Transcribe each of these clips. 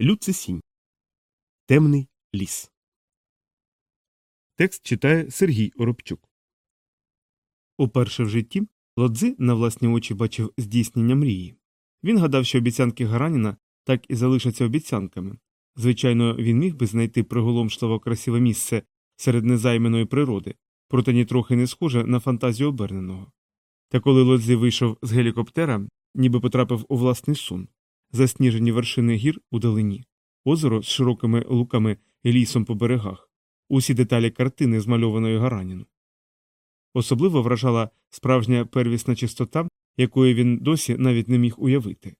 Люцисінь. Темний ліс. Текст читає Сергій Оробчук. Уперше в житті Лодзи на власні очі бачив здійснення мрії. Він гадав, що обіцянки Гараніна так і залишаться обіцянками. Звичайно, він міг би знайти приголомшливо красиве місце серед незайманої природи, проте нітрохи не схоже на фантазію оберненого. Та коли Лодзи вийшов з гелікоптера, ніби потрапив у власний сон, засніжені вершини гір у далині, озеро з широкими луками і лісом по берегах, усі деталі картини, змальованої Гараніну. Особливо вражала справжня первісна чистота, якої він досі навіть не міг уявити.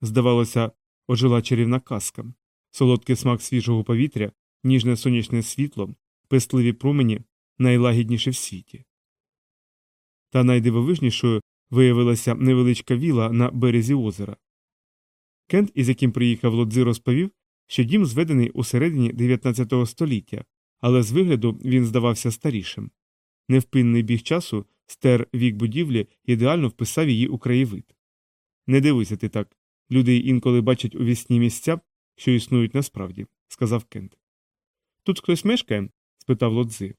Здавалося, ожила чарівна казка, солодкий смак свіжого повітря, ніжне сонячне світло, пестливі промені найлагідніші в світі. Та найдивовижнішою виявилася невеличка віла на березі озера. Кент, із яким приїхав Лодзи, розповів, що дім зведений у середині 19 століття, але з вигляду він здавався старішим. Невпинний біг часу стер вік будівлі ідеально вписав її у краєвид. Не дивися ти так. Люди інколи бачать у вісні місця, що існують насправді, сказав Кент. Тут хтось мешкає? спитав Лодзи.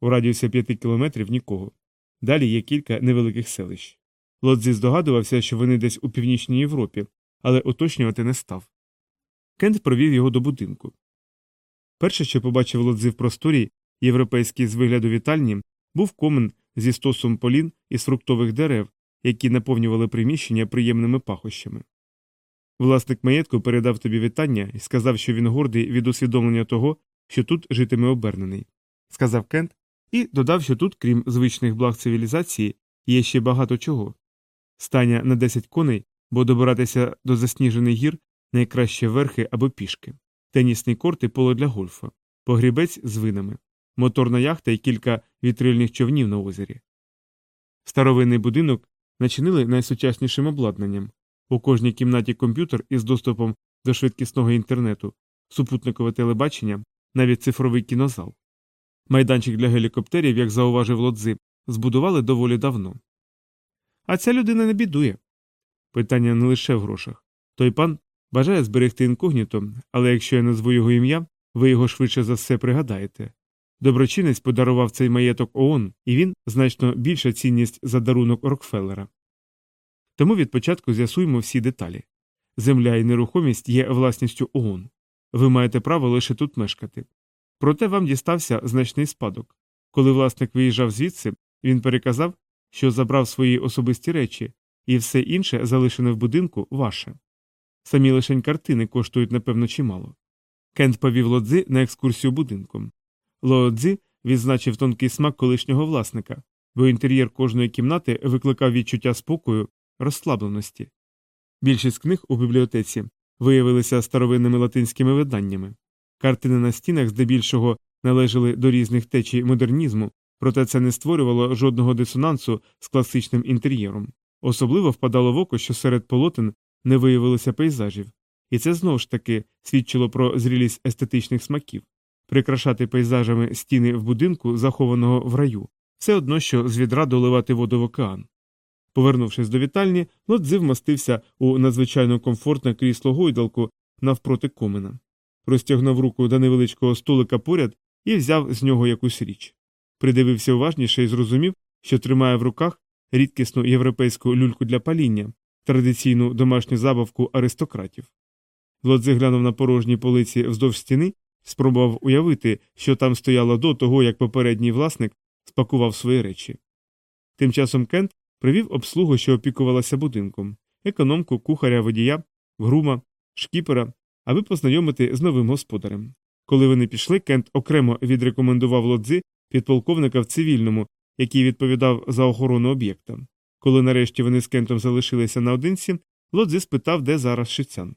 У радіусі п'яти кілометрів нікого. Далі є кілька невеликих селищ. Лодзи здогадувався, що вони десь у північній Європі, але уточнювати не став. Кент провів його до будинку. Перше, що побачив Лодзи в просторі, європейський з вигляду вітальні, був комен зі стосом полін із фруктових дерев, які наповнювали приміщення приємними пахощами. Власник маєтку передав тобі вітання і сказав, що він гордий від усвідомлення того, що тут житиме обернений, сказав Кент, і додав, що тут, крім звичних благ цивілізації, є ще багато чого. Стання на 10 коней, бо добиратися до засніжених гір найкраще верхи або пішки, тенісний корт і поле для гольфа, погрібець з винами, моторна яхта і кілька вітрильних човнів на озері. Старовинний будинок начинили найсучаснішим обладнанням. У кожній кімнаті комп'ютер із доступом до швидкісного інтернету, супутникове телебачення, навіть цифровий кінозал. Майданчик для гелікоптерів, як зауважив лодзи, збудували доволі давно. А ця людина не бідує. Питання не лише в грошах. Той пан бажає зберегти інкогніто, але якщо я назву його ім'я, ви його швидше за все пригадаєте. Доброчинець подарував цей маєток ООН, і він значно більша цінність за дарунок Рокфеллера. Тому від початку з'ясуємо всі деталі. Земля і нерухомість є власністю ООН. Ви маєте право лише тут мешкати. Проте вам дістався значний спадок. Коли власник виїжджав звідси, він переказав, що забрав свої особисті речі, і все інше, залишене в будинку, ваше. Самі лишень картини коштують, напевно, чимало. Кент повів лодзи на екскурсію будинком. Лодзи відзначив тонкий смак колишнього власника, бо інтер'єр кожної кімнати викликав відчуття спокою, розслабленості. Більшість книг у бібліотеці виявилися старовинними латинськими виданнями. Картини на стінах здебільшого належали до різних течій модернізму, проте це не створювало жодного дисонансу з класичним інтер'єром. Особливо впадало в око, що серед полотен не виявилося пейзажів, і це знову ж таки свідчило про зрілість естетичних смаків. Прикрашати пейзажами стіни в будинку, захованого в раю, все одно, що з відра доливати воду в океан. Повернувшись до вітальні, Лодзи вмостився у надзвичайно комфортне крісло гойдалку навпроти комина, розтягнув руку до невеличкого столика поряд і взяв з нього якусь річ. Придивився уважніше і зрозумів, що тримає в руках рідкісну європейську люльку для паління, традиційну домашню забавку аристократів. Лодзи глянув на порожній полиці вздовж стіни, спробував уявити, що там стояло до того, як попередній власник спакував свої речі. Тим часом Кент привів обслугу, що опікувалася будинком, економку, кухаря, водія, грума, шкіпера, аби познайомити з новим господарем. Коли вони пішли, Кент окремо відрекомендував лодзи підполковника в цивільному, який відповідав за охорону об'єкта. Коли нарешті вони з Кентом залишилися наодинці, лодзи спитав, де зараз шицян.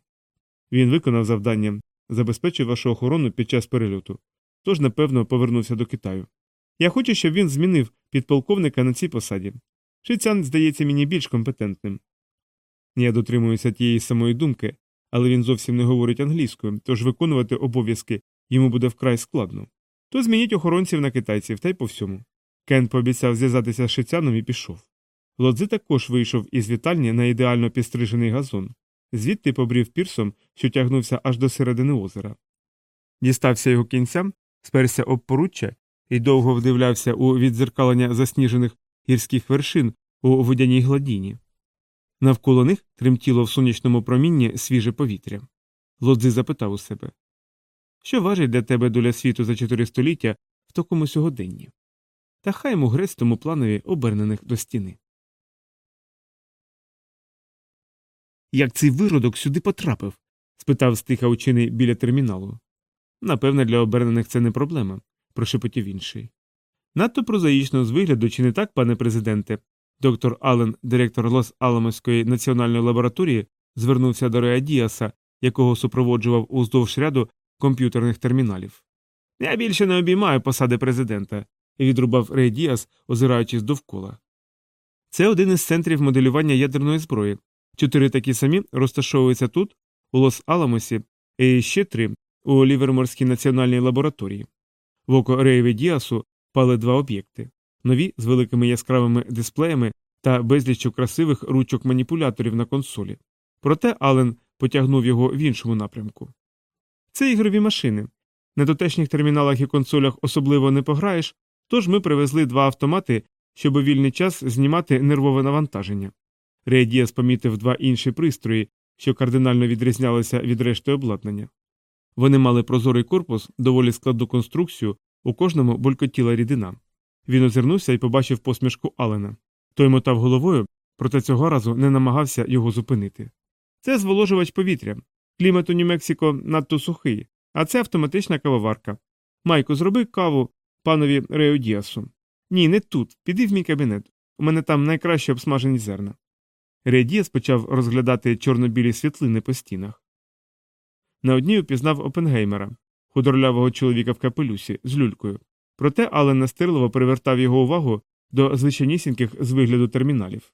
Він виконав завдання, забезпечив вашу охорону під час перельоту, тож, напевно, повернувся до Китаю. Я хочу, щоб він змінив підполковника на цій посаді. Шицян здається мені більш компетентним. Я дотримуюся тієї самої думки, але він зовсім не говорить англійською, тож виконувати обов'язки йому буде вкрай складно. То змініть охоронців на китайців та й по всьому. Кен пообіцяв зв'язатися з шицяном і пішов. Лодзи також вийшов із вітальні на ідеально підстрижений газон. звідти побрів пірсом, що тягнувся аж до середини озера. Дістався його кінцям, сперся об поруччя і довго вдивлявся у відзеркалення засніжених гірських вершин у водяній гладіні. Навколо них тремтіло в сонячному промінні свіже повітря. Лодзи запитав у себе що важить для тебе доля світу за чотири століття в такому сьогоденні? Та хай йому тому планові обернених до стіни. Як цей виродок сюди потрапив? спитав стиха учений біля терміналу. Напевне, для обернених це не проблема, прошепотів інший. Надто прозаїчно з вигляду, чи не так, пане президенте, доктор Аллен, директор Лос Аламоської національної лабораторії, звернувся до Реа Діаса, якого супроводжував уздовж ряду комп'ютерних терміналів. Я більше не обіймаю посади президента, відрубав Рей Діас, озираючись довкола. Це один із центрів моделювання ядерної зброї. Чотири такі самі розташовуються тут, у Лос Аламосі, і ще три у Ліверморській національній лабораторії. В око Реєві Діасу пали два об'єкти нові з великими яскравими дисплеями та безліччю красивих ручок маніпуляторів на консолі. Проте Ален потягнув його в іншому напрямку. Це ігрові машини. На дотешніх терміналах і консолях особливо не пограєш, тож ми привезли два автомати, щоб у вільний час знімати нервове навантаження. Рей Діас помітив два інші пристрої, що кардинально відрізнялися від решти обладнання. Вони мали прозорий корпус, доволі складну конструкцію, у кожному булькотіла рідина. Він озирнувся і побачив посмішку Алена. Той мотав головою, проте цього разу не намагався його зупинити. Це зволожувач повітря. Клімат у Нью-Мексико надто сухий, а це автоматична кавоварка. Майко, зроби каву панові Рео Діасу. Ні, не тут. Піди в мій кабінет. У мене там найкраще обсмажені зерна. Рео Діас почав розглядати чорно-білі світлини по стінах. На одній упізнав Опенгеймера, худорлявого чоловіка в капелюсі з люлькою. Проте Ален настирливо привертав його увагу до звичайнісіньких з вигляду терміналів.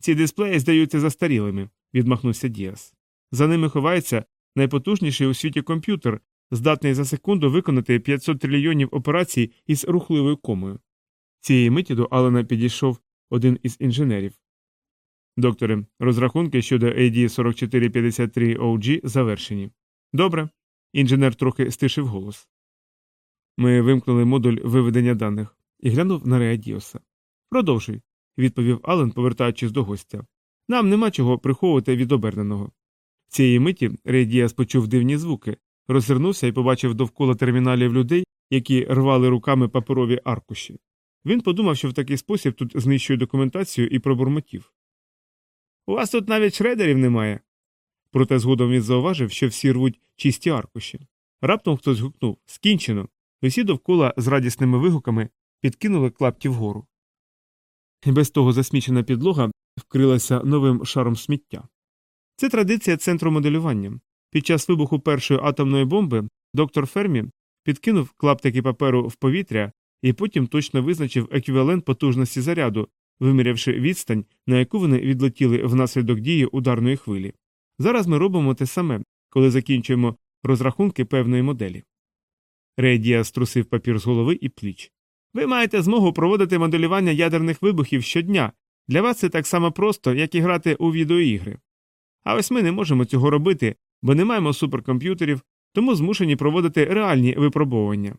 Ці дисплеї здаються застарілими, відмахнувся Діас. За ними ховається найпотужніший у світі комп'ютер, здатний за секунду виконати 500 трильйонів операцій із рухливою комою. Цієї миті до Алена підійшов один із інженерів. Докторе, розрахунки щодо AD 4453 OG завершені. Добре. Інженер трохи стишив голос. Ми вимкнули модуль виведення даних і глянув на Реадіоса. Продовжуй, відповів Ален, повертаючись до гостя. Нам нема чого приховувати від оберненого. Цієї миті Рейдіас почув дивні звуки, розвернувся і побачив довкола терміналів людей, які рвали руками паперові аркуші. Він подумав, що в такий спосіб тут знищує документацію і пробурмотів. У вас тут навіть шредерів немає. Проте згодом він зауважив, що всі рвуть чисті аркуші. Раптом хтось гукнув Скінчено. Усі довкола з радісними вигуками підкинули клапті вгору. Без того засмічена підлога вкрилася новим шаром сміття. Це традиція центру моделювання. Під час вибуху першої атомної бомби доктор Фермі підкинув клаптики паперу в повітря і потім точно визначив еквівалент потужності заряду, вимірявши відстань, на яку вони відлетіли внаслідок дії ударної хвилі. Зараз ми робимо те саме, коли закінчуємо розрахунки певної моделі. Рейдія струсив папір з голови і пліч. Ви маєте змогу проводити моделювання ядерних вибухів щодня. Для вас це так само просто, як і грати у відеоігри. А ось ми не можемо цього робити, бо не маємо суперкомп'ютерів, тому змушені проводити реальні випробовування.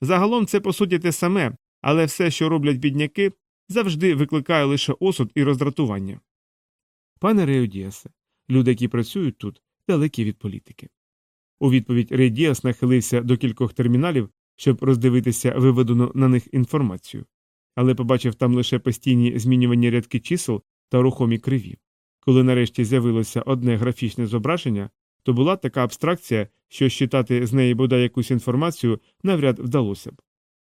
Загалом це по суті те саме, але все, що роблять бідняки, завжди викликає лише осуд і роздратування. Пане Реодіасе, люди, які працюють тут, далекі від політики. У відповідь Рейдіас нахилився до кількох терміналів, щоб роздивитися виведену на них інформацію, але побачив там лише постійні змінювання рядки чисел та рухомі криві. Коли нарешті з'явилося одне графічне зображення, то була така абстракція, що щитати з неї бодай якусь інформацію навряд вдалося б.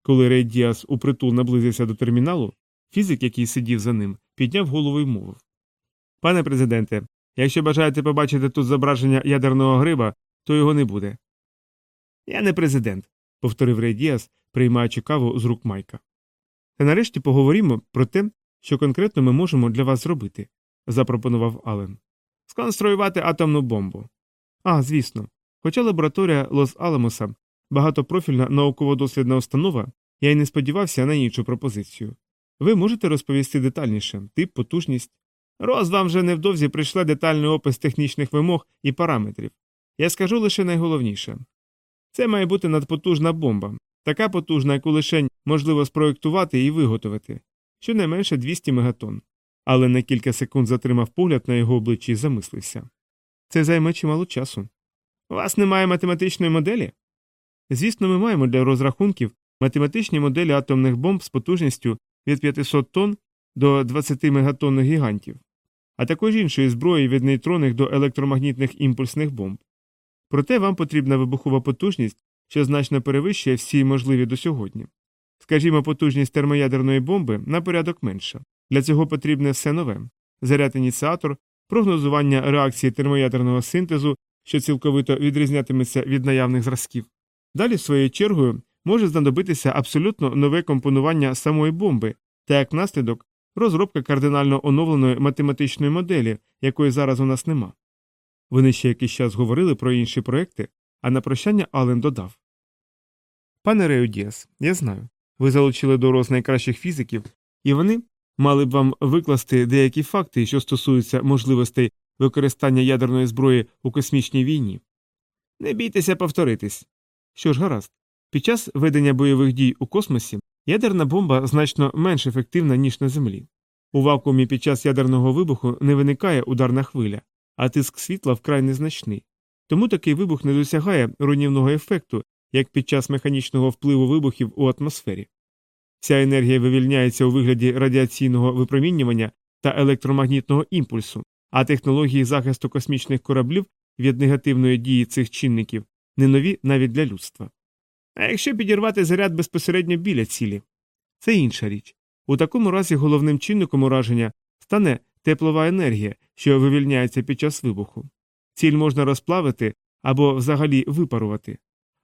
Коли Рей Діас упритул наблизився до терміналу, фізик, який сидів за ним, підняв голову і мовив Пане президенте, якщо бажаєте побачити тут зображення ядерного гриба, то його не буде. Я не президент, повторив Рей Діас, приймаючи каву з рук Майка. Та нарешті поговоримо про те, що конкретно ми можемо для вас зробити запропонував Ален. Сконструювати атомну бомбу. А, звісно. Хоча лабораторія Лос Аламоса багатопрофільна науково-дослідна установа, я й не сподівався на іншу пропозицію. Ви можете розповісти детальніше тип, потужність. Роз вам вже невдовзі прийшла детальний опис технічних вимог і параметрів. Я скажу лише найголовніше. Це має бути надпотужна бомба, така потужна, яку лише можливо спроєктувати і виготовити, щонайменше 200 мегатонн. Але на кілька секунд затримав погляд на його обличчі і замислився. Це займе чимало часу. У вас немає математичної моделі? Звісно, ми маємо для розрахунків математичні моделі атомних бомб з потужністю від 500 тонн до 20 мегатонних гігантів, а також іншої зброї від нейтронних до електромагнітних імпульсних бомб. Проте вам потрібна вибухова потужність, що значно перевищує всі можливі до сьогодні. Скажімо, потужність термоядерної бомби на порядок менша. Для цього потрібне все нове заряд ініціатор, прогнозування реакції термоядерного синтезу, що цілковито відрізнятиметься від наявних зразків. Далі, своєю чергою, може знадобитися абсолютно нове компонування самої бомби, та як наслідок розробка кардинально оновленої математичної моделі, якої зараз у нас нема. Вони ще якийсь час говорили про інші проекти, а на прощання Ален додав Пане Рею Діас, я знаю. Ви залучили до роз найкращих фізиків, і вони мали б вам викласти деякі факти, що стосуються можливостей використання ядерної зброї у космічній війні. Не бійтеся повторитись. Що ж, гаразд, під час ведення бойових дій у космосі ядерна бомба значно менш ефективна, ніж на Землі. У вакуумі під час ядерного вибуху не виникає ударна хвиля, а тиск світла вкрай незначний. Тому такий вибух не досягає руйнівного ефекту, як під час механічного впливу вибухів у атмосфері. Вся енергія вивільняється у вигляді радіаційного випромінювання та електромагнітного імпульсу, а технології захисту космічних кораблів від негативної дії цих чинників не нові навіть для людства. А якщо підірвати заряд безпосередньо біля цілі, це інша річ. У такому разі головним чинником ураження стане теплова енергія, що вивільняється під час вибуху. Ціль можна розплавити або взагалі випарувати.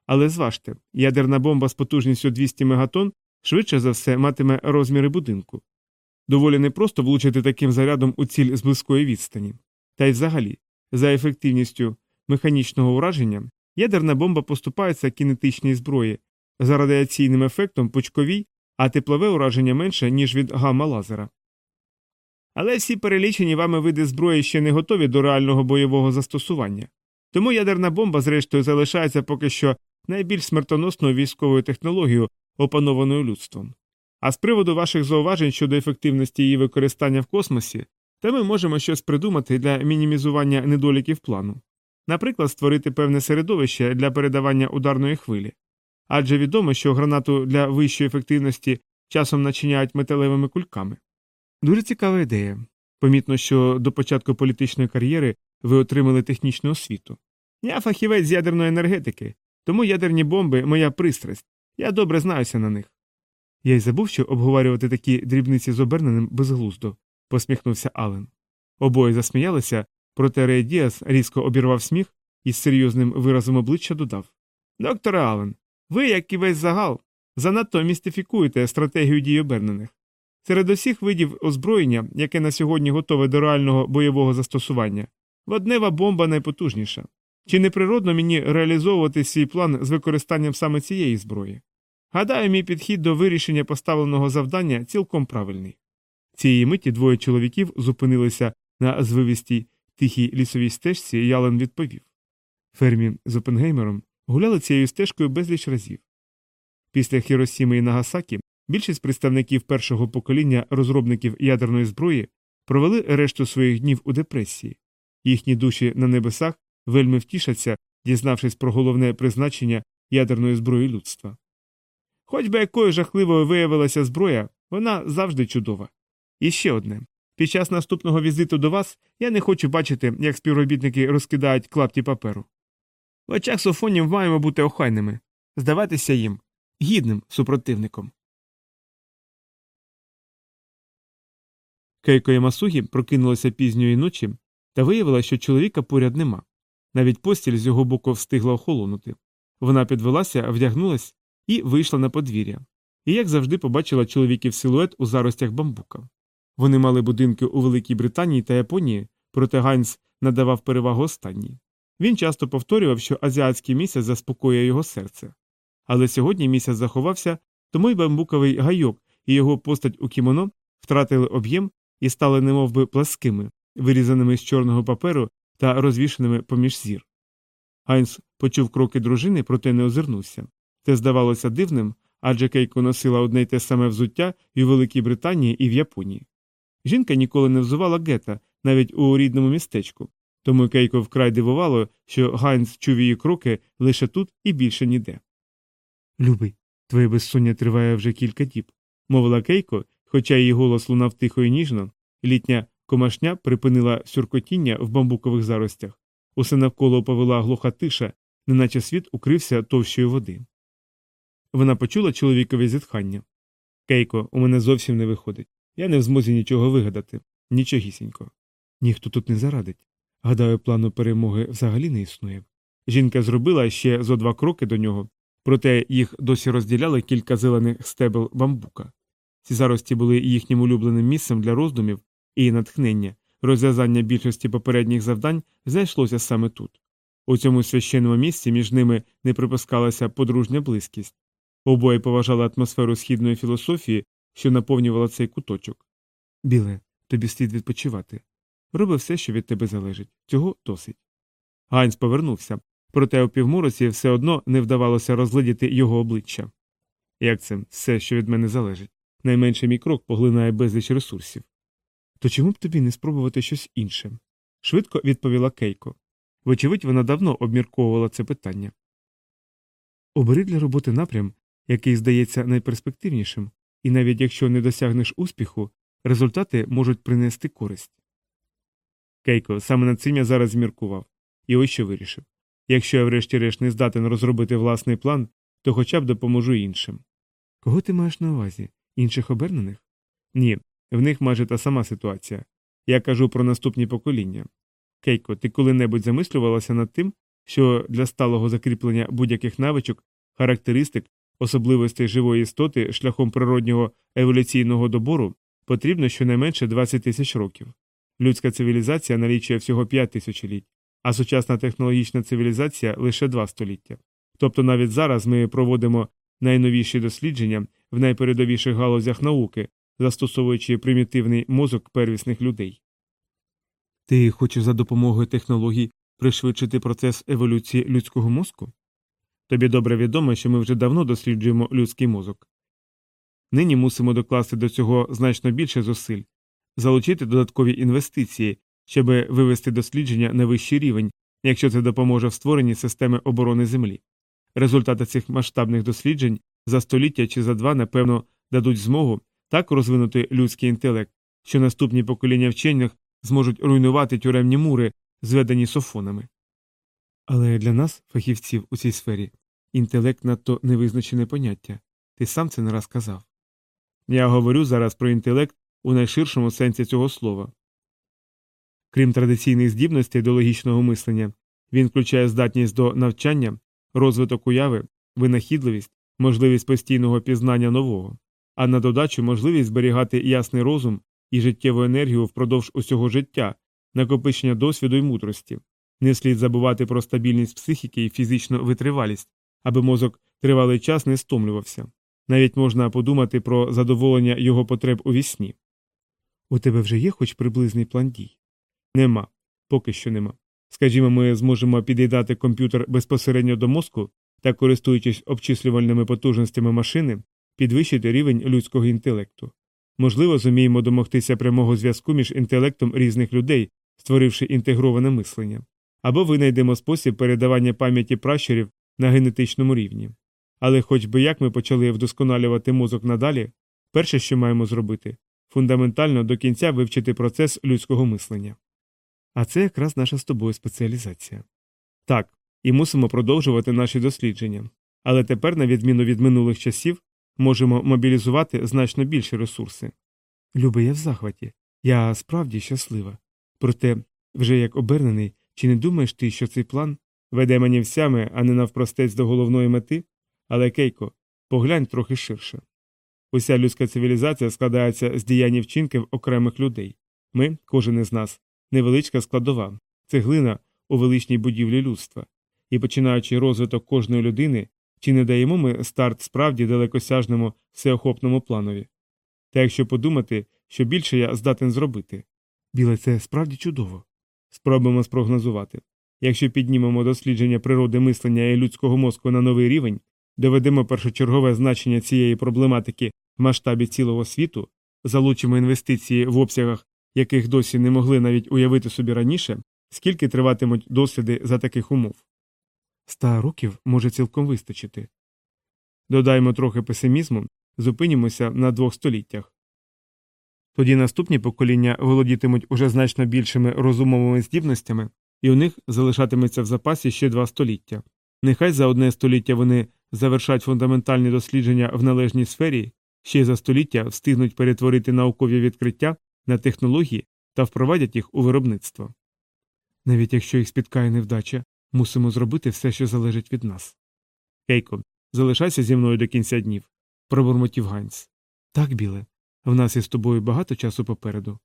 Але зважте, ядерна бомба з потужністю 200 мегатон швидше за все матиме розміри будинку. Доволі непросто влучити таким зарядом у ціль з близької відстані. Та й взагалі, за ефективністю механічного ураження, ядерна бомба поступається кінетичній зброї, за радіаційним ефектом пучковій, а теплове ураження менше, ніж від гамма лазера. Але всі перелічені вами види зброї ще не готові до реального бойового застосування. Тому ядерна бомба, зрештою, залишається поки що найбільш смертоносною військовою технологією, опанованою людством. А з приводу ваших зауважень щодо ефективності її використання в космосі, то ми можемо щось придумати для мінімізування недоліків плану. Наприклад, створити певне середовище для передавання ударної хвилі. Адже відомо, що гранату для вищої ефективності часом начиняють металевими кульками. Дуже цікава ідея. Помітно, що до початку політичної кар'єри ви отримали технічну освіту. Я фахівець з ядерної енергетики, тому ядерні бомби моя пристрасть. Я добре знаюся на них. Я й забув, що обговорювати такі дрібниці з оберненим безглуздо, посміхнувся Ален. Обоє засміялися, проте Рей Діас різко обірвав сміх і з серйозним виразом обличчя додав Докторе Ален, ви, як і весь загал, занадто містифікуєте стратегію дій обернених. Серед усіх видів озброєння, яке на сьогодні готове до реального бойового застосування, воднева бомба найпотужніша. Чи не природно мені реалізовувати свій план з використанням саме цієї зброї? Гадаю, мій підхід до вирішення поставленого завдання цілком правильний. Цієї миті двоє чоловіків зупинилися на звивістій тихій лісовій стежці, і Ялен відповів. Фермі з Опенгеймером гуляли цією стежкою безліч разів. Після Хіросіми і Нагасакі більшість представників першого покоління розробників ядерної зброї провели решту своїх днів у депресії, їхні душі на небесах вельми втішаться, дізнавшись про головне призначення ядерної зброї людства. Хоч би якою жахливою виявилася зброя, вона завжди чудова. І ще одне під час наступного візиту до вас я не хочу бачити, як співробітники розкидають клапті паперу. В очах софонів маємо бути охайними, здаватися їм гідним супротивником. Кейко Ямасугі прокинулася пізньої ночі та виявила, що чоловіка поряд нема. Навіть постіль з його боку встигла охолонути. Вона підвелася, вдягнулась і вийшла на подвір'я. І, як завжди, побачила чоловіків силует у заростях бамбука. Вони мали будинки у Великій Британії та Японії, проте Ганс надавав перевагу останній. Він часто повторював, що азіатський місяць заспокоює його серце. Але сьогодні місяць заховався, тому й бамбуковий гайок і його постать у кімоно втратили об'єм і стали немовби пласкими, вирізаними з чорного паперу та розвішеними поміж зір. Гайнс почув кроки дружини, проте не озирнувся. Це здавалося дивним, адже Кейко носила одне й те саме взуття і у Великій Британії, і в Японії. Жінка ніколи не взувала гета, навіть у рідному містечку, тому Кейко вкрай дивувало, що Гайнс чув її кроки лише тут і більше ніде. Любий, твоє безсоння триває вже кілька діб, мовила Кейко, хоча її голос лунав тихо і ніжно, літня комашня припинила сюркотіння в бамбукових заростях. Усе навколо повела глуха тиша, неначе світ укрився товщою води. Вона почула чоловікове зітхання. Кейко, у мене зовсім не виходить. Я не в змозі нічого вигадати, нічогісінько. Ніхто тут не зарадить. Гадаю, плану перемоги взагалі не існує. Жінка зробила ще зо два кроки до нього, проте їх досі розділяли кілька зелених стебел бамбука. Ці зарості були їхнім улюбленим місцем для роздумів і натхнення. Розв'язання більшості попередніх завдань знайшлося саме тут. У цьому священному місці між ними не припускалася подружня близькість. Обоє поважали атмосферу східної філософії, що наповнювала цей куточок. Біле, тобі слід відпочивати. Роби все, що від тебе залежить. Цього досить. Ганс повернувся, проте у півмороці все одно не вдавалося розглядіти його обличчя. Як це все, що від мене залежить? Найменший мій крок поглинає безліч ресурсів. То чому б тобі не спробувати щось інше? швидко відповіла Кейко. Вочевидь, вона давно обмірковувала це питання. Обери для роботи напрям, який здається найперспективнішим, і навіть якщо не досягнеш успіху, результати можуть принести користь. Кейко, саме над цим я зараз зміркував, і ось що вирішив. Якщо я врешті-решт не здатен розробити власний план, то хоча б допоможу іншим. Кого ти маєш на увазі? Інших обернених? Ні, в них майже та сама ситуація. Я кажу про наступні покоління. Кейко, ти коли-небудь замислювалася над тим, що для сталого закріплення будь-яких навичок, характеристик, особливостей живої істоти шляхом природнього еволюційного добору потрібно щонайменше 20 тисяч років. Людська цивілізація налічує всього 5 тисячоліть, а сучасна технологічна цивілізація лише 2 століття. Тобто навіть зараз ми проводимо найновіші дослідження в найпередовіших галузях науки, застосовуючи примітивний мозок первісних людей. Ти хочеш за допомогою технологій пришвидшити процес еволюції людського мозку? Тобі добре відомо, що ми вже давно досліджуємо людський мозок. Нині мусимо докласти до цього значно більше зусиль, залучити додаткові інвестиції, щоб вивести дослідження на вищий рівень, якщо це допоможе в створенні системи оборони Землі. Результати цих масштабних досліджень за століття чи за два, напевно, дадуть змогу так розвинути людський інтелект, що наступні покоління вчених зможуть руйнувати тюремні мури, зведені софонами. Але для нас, фахівців у цій сфері, інтелект надто невизначене поняття. Ти сам це не раз казав. Я говорю зараз про інтелект у найширшому сенсі цього слова. Крім традиційних здібностей до логічного мислення, він включає здатність до навчання, розвиток уяви, винахідливість, можливість постійного пізнання нового, а на додачу можливість зберігати ясний розум і життєву енергію впродовж усього життя, накопичення досвіду і мудрості. Не слід забувати про стабільність психіки і фізичну витривалість, аби мозок тривалий час не стомлювався. Навіть можна подумати про задоволення його потреб у вісні. У тебе вже є хоч приблизний план дій? Нема, поки що нема. Скажімо, ми зможемо під'їдати комп'ютер безпосередньо до мозку та, користуючись обчислювальними потужностями машини, підвищити рівень людського інтелекту. Можливо, зуміємо домогтися прямого зв'язку між інтелектом різних людей, створивши інтегроване мислення, або винайдемо спосіб передавання пам'яті пращурів на генетичному рівні. Але хоч би як ми почали вдосконалювати мозок надалі, перше, що маємо зробити, фундаментально до кінця вивчити процес людського мислення. А це якраз наша з тобою спеціалізація. Так, і мусимо продовжувати наші дослідження. Але тепер, на відміну від минулих часів, можемо мобілізувати значно більші ресурси. Люби, я в захваті, я справді щаслива. Проте, вже як обернений, чи не думаєш ти, що цей план веде мені всями, а не навпростець до головної мети? Але Кейко, поглянь трохи ширше. Уся людська цивілізація складається з діянь вчинків окремих людей. Ми, кожен із нас, невеличка складова, цеглина у величній будівлі людства, і починаючи розвиток кожної людини, чи не даємо ми старт справді далекосяжному всеохопному планові. Та якщо подумати, що більше я здатен зробити. Біле, це справді чудово. Спробуємо спрогнозувати. Якщо піднімемо дослідження природи мислення і людського мозку на новий рівень, доведемо першочергове значення цієї проблематики в масштабі цілого світу, залучимо інвестиції в обсягах, яких досі не могли навіть уявити собі раніше, скільки триватимуть досліди за таких умов. Ста років може цілком вистачити. Додаємо трохи песимізму, зупинімося на двох століттях. Тоді наступні покоління володітимуть уже значно більшими розумовими здібностями, і у них залишатиметься в запасі ще два століття. Нехай за одне століття вони завершать фундаментальні дослідження в належній сфері, ще за століття встигнуть перетворити наукові відкриття на технології та впровадять їх у виробництво. Навіть якщо їх спіткає невдача, мусимо зробити все, що залежить від нас. Кейко, залишайся зі мною до кінця днів, пробурмотів Ганс. Так, біле, в нас із тобою багато часу попереду.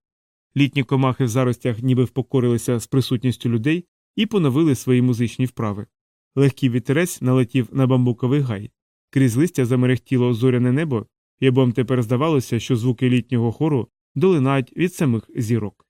Літні комахи в заростях ніби впокорилися з присутністю людей і поновили свої музичні вправи. Легкий вітерець налетів на бамбуковий гай. Крізь листя замерехтіло зоряне небо, і обом тепер здавалося, що звуки літнього хору долинають від самих зірок.